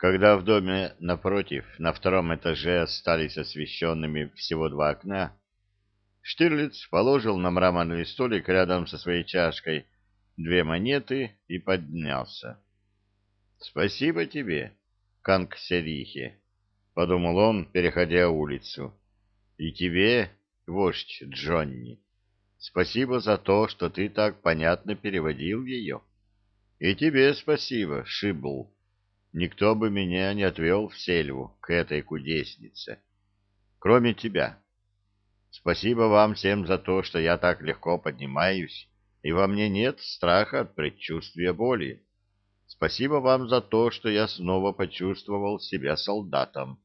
Когда в доме напротив, на втором этаже, остались освещенными всего два окна, Штирлиц положил на мраморный столик рядом со своей чашкой две монеты и поднялся. — Спасибо тебе, Канг-Серихе, — подумал он, переходя улицу. — И тебе, вождь Джонни, спасибо за то, что ты так понятно переводил ее. И тебе спасибо, Шибл. Никто бы меня не отвел в сельву к этой кудеснице, кроме тебя. Спасибо вам всем за то, что я так легко поднимаюсь, и во мне нет страха от предчувствия боли. Спасибо вам за то, что я снова почувствовал себя солдатом.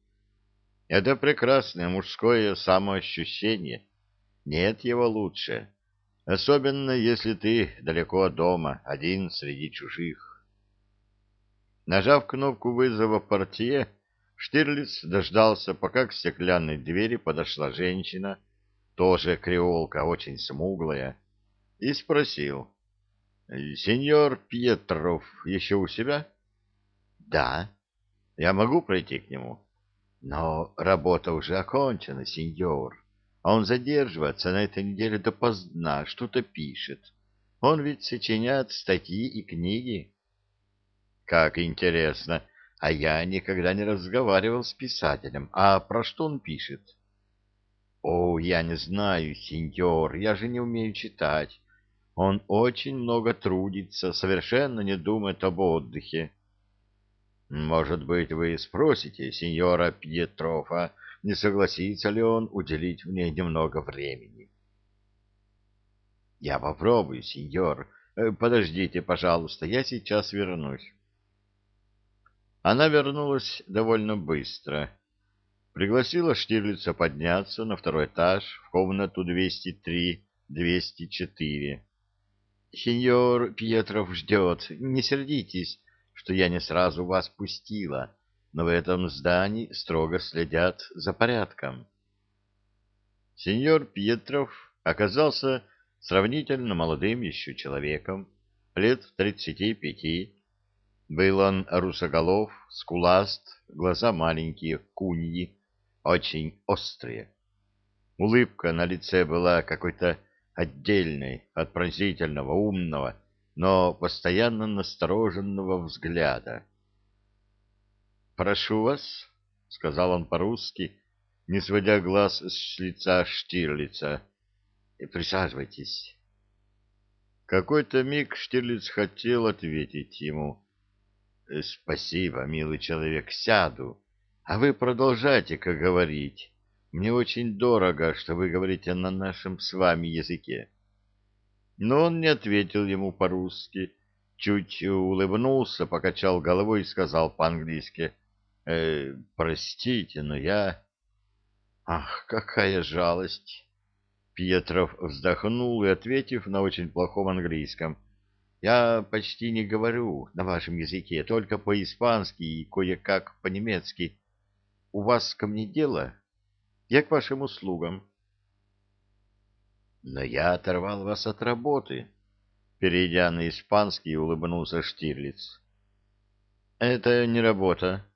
Это прекрасное мужское самоощущение. Нет его лучше. Особенно, если ты далеко от дома, один среди чужих. Нажав кнопку вызова портье, Штирлиц дождался, пока к стеклянной двери подошла женщина, тоже креолка, очень смуглая, и спросил. — Сеньор Пьетров еще у себя? — Да. — Я могу пройти к нему? — Но работа уже окончена, сеньор. А он задерживается на этой неделе допоздна, что-то пишет. Он ведь сочиняет статьи и книги. — Как интересно. А я никогда не разговаривал с писателем. А про что он пишет? — О, я не знаю, сеньор, я же не умею читать. Он очень много трудится, совершенно не думает об отдыхе. Может быть, вы спросите сеньора Пьетрофа, не согласится ли он уделить мне немного времени. Я попробую, сеньор. Э, подождите, пожалуйста, я сейчас вернусь. Она вернулась довольно быстро. Пригласила Штирлица подняться на второй этаж в комнату 203-204 Сеньор Пьетров ждет. Не сердитесь, что я не сразу вас пустила, но в этом здании строго следят за порядком. Сеньор Пьетров оказался сравнительно молодым еще человеком, лет тридцати пяти. Был он русоголов, скуласт, глаза маленькие, куньи, очень острые. Улыбка на лице была какой-то отдельной от пронзительного, умного, но постоянно настороженного взгляда. «Прошу вас», — сказал он по-русски, не сводя глаз с лица Штирлица, — «присаживайтесь». Какой-то миг Штирлиц хотел ответить ему. «Спасибо, милый человек, сяду, а вы продолжайте-ка говорить». Мне очень дорого, что вы говорите на нашем с вами языке. Но он не ответил ему по-русски, чуть улыбнулся, покачал головой и сказал по-английски, э, «Простите, но я...» «Ах, какая жалость!» Пьетров вздохнул и, ответив на очень плохом английском, «Я почти не говорю на вашем языке, только по-испански и кое-как по-немецки. У вас ко мне дело?» Я к вашим услугам. Но я оторвал вас от работы. Перейдя на испанский, улыбнулся Штирлиц. Это не работа.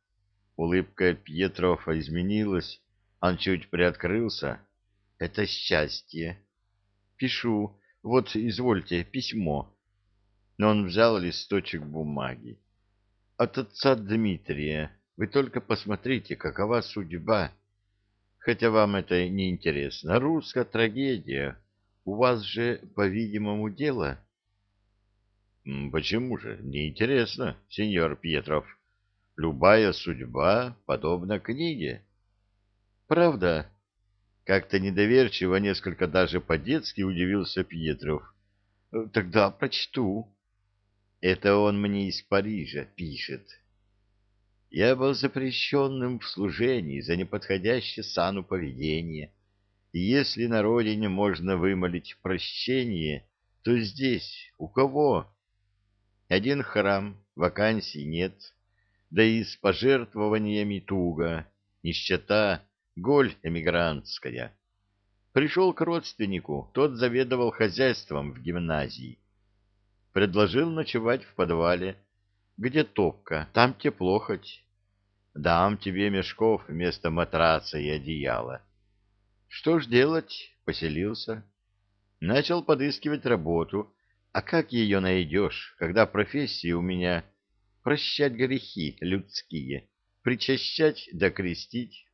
Улыбка Пьетрова изменилась. Он чуть приоткрылся. Это счастье. Пишу. Вот, извольте, письмо. Но он взял листочек бумаги. От отца Дмитрия. Вы только посмотрите, какова судьба хотя вам это не интересно. Русская трагедия. У вас же, по-видимому, дело. Почему же? Неинтересно, сеньор Петров. Любая судьба подобна книге. Правда? Как-то недоверчиво, несколько даже по-детски удивился Петров. Тогда прочту. Это он мне из Парижа пишет. Я был запрещенным в служении за неподходящее сану поведение. И если на родине можно вымолить прощение, то здесь у кого? Один храм, вакансий нет, да и с пожертвованиями туго, нищета, голь эмигрантская. Пришел к родственнику, тот заведовал хозяйством в гимназии. Предложил ночевать в подвале, где топка, там тепло хоть. дам тебе мешков вместо матраца и одеяла. Что ж делать? Поселился. Начал подыскивать работу. А как ее найдешь, когда профессия у меня прощать грехи людские, причащать да крестить?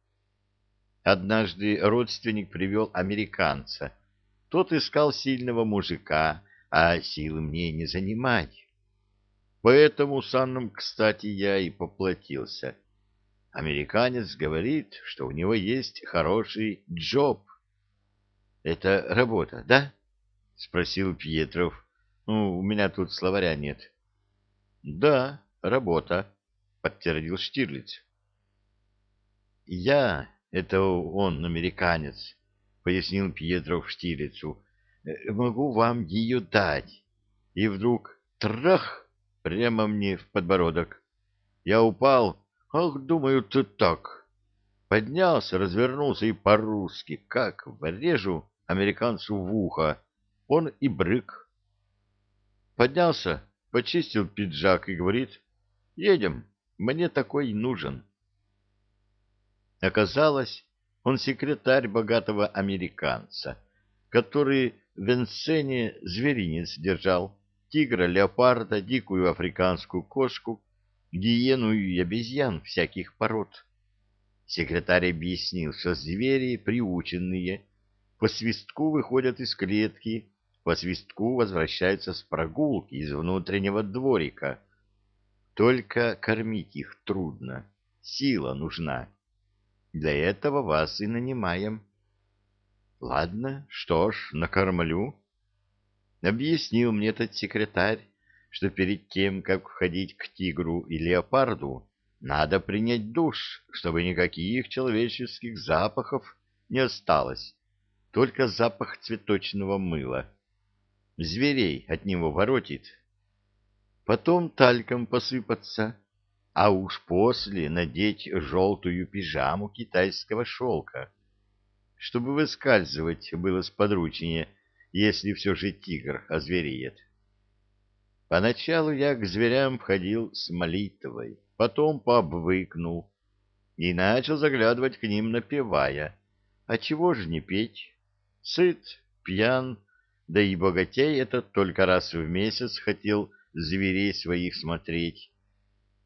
Однажды родственник привел американца. Тот искал сильного мужика, а силы мне не занимать. Поэтому санным, кстати, я и поплатился. Американец говорит, что у него есть хороший джоб. — Это работа, да? — спросил Пьетров. — Ну, у меня тут словаря нет. — Да, работа, — подтвердил Штирлиц. — Я это он, американец, — пояснил Пьетров Штирлицу. — Могу вам ее дать. И вдруг трах прямо мне в подбородок. Я упал. Ах, думаю, ты так. Поднялся, развернулся и по-русски, как врежу американцу в ухо. Он и брык. Поднялся, почистил пиджак и говорит, едем, мне такой нужен. Оказалось, он секретарь богатого американца, который в Энсене зверинец держал, тигра, леопарда, дикую африканскую кошку, гиену и обезьян всяких пород. Секретарь объяснил, что звери приученные, по свистку выходят из клетки, по свистку возвращаются с прогулки из внутреннего дворика. Только кормить их трудно, сила нужна. Для этого вас и нанимаем. Ладно, что ж, накормлю. Объяснил мне этот секретарь, что перед тем, как входить к тигру и леопарду, надо принять душ, чтобы никаких человеческих запахов не осталось, только запах цветочного мыла. Зверей от него воротит. Потом тальком посыпаться, а уж после надеть желтую пижаму китайского шелка, чтобы выскальзывать было сподручнее, если все же тигр озвереет. Поначалу я к зверям входил с молитвой, потом пообвыкнул и начал заглядывать к ним, напевая. А чего же не петь? Сыт, пьян, да и богатей этот только раз в месяц хотел зверей своих смотреть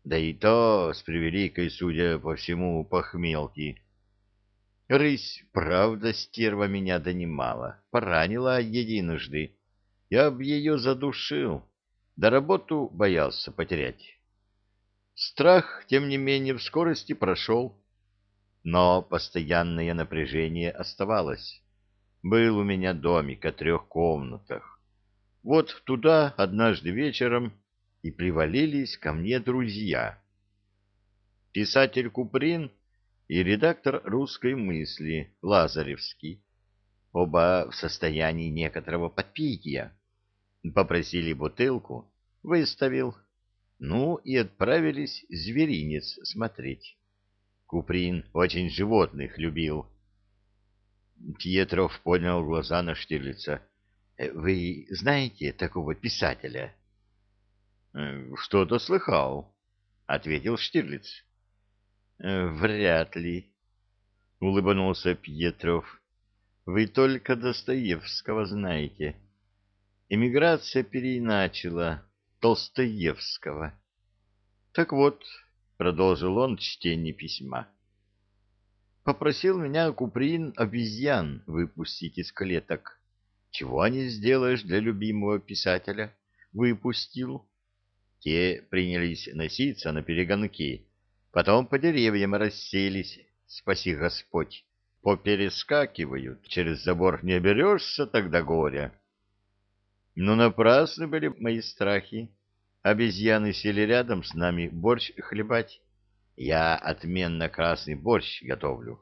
да и то с превеликой, судя по всему, похмелки. Рысь, правда, стерва меня донимала, поранила единожды. Я б ее задушил, да работу боялся потерять. Страх, тем не менее, в скорости прошел, но постоянное напряжение оставалось. Был у меня домик о трех комнатах. Вот туда однажды вечером и привалились ко мне друзья. Писатель Куприн и редактор «Русской мысли» Лазаревский, оба в состоянии некоторого подпития. Попросили бутылку, выставил, ну и отправились зверинец смотреть. Куприн очень животных любил. Пьетров поднял глаза на Штирлица. «Э, — Вы знаете такого писателя? —— Что-то слыхал, — ответил Штирлиц. «Э, — Вряд ли, — улыбнулся Пьетров. — Вы только Достоевского знаете. Эмиграция переиначила Толстоевского. — Так вот, — продолжил он чтение письма, — попросил меня Куприн обезьян выпустить из клеток. Чего не сделаешь для любимого писателя? Выпустил. Те принялись носиться на перегонки, потом по деревьям расселись, спаси Господь, поперескакивают, через забор не берешься тогда горя. Но напрасны были мои страхи. Обезьяны сели рядом с нами борщ хлебать. Я отменно красный борщ готовлю.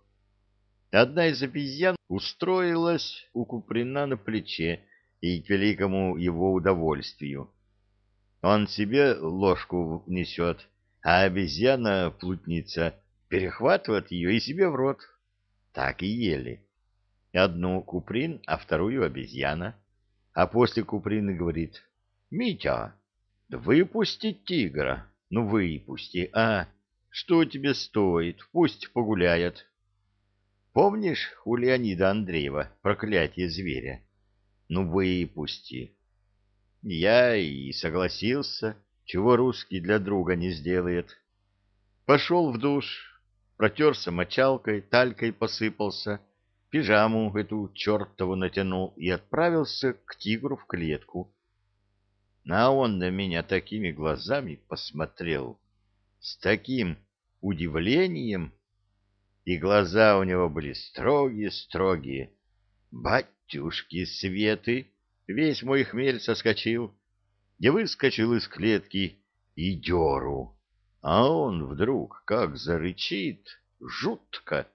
Одна из обезьян устроилась у Куприна на плече и к великому его удовольствию он себе ложку несет, а обезьяна-плутница перехватывает ее и себе в рот. Так и ели. Одну Куприн, а вторую обезьяна. А после Куприны говорит, «Митя, выпусти тигра, ну выпусти, а! Что тебе стоит? Пусть погуляет. Помнишь у Леонида Андреева проклятие зверя? Ну, выпусти. Я и согласился, чего русский для друга не сделает. Пошел в душ, протерся мочалкой, талькой посыпался, пижаму эту чертову натянул и отправился к тигру в клетку. А он на меня такими глазами посмотрел, с таким удивлением, и глаза у него были строгие-строгие. Батюшки светы! Весь мой хмель соскочил. Я выскочил из клетки и деру. А он вдруг как зарычит, жутко.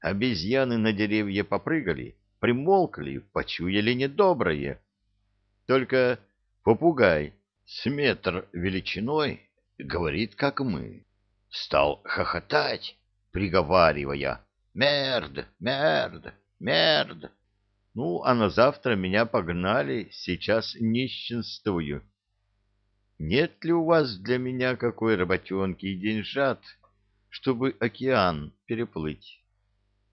Обезьяны на деревья попрыгали, примолкли, почуяли недоброе. Только попугай с метр величиной говорит, как мы. Стал хохотать, приговаривая «Мерд! Мерд! Мерд!» Ну, а на завтра меня погнали, сейчас нищенствую. Нет ли у вас для меня какой работенки и деньжат, чтобы океан переплыть?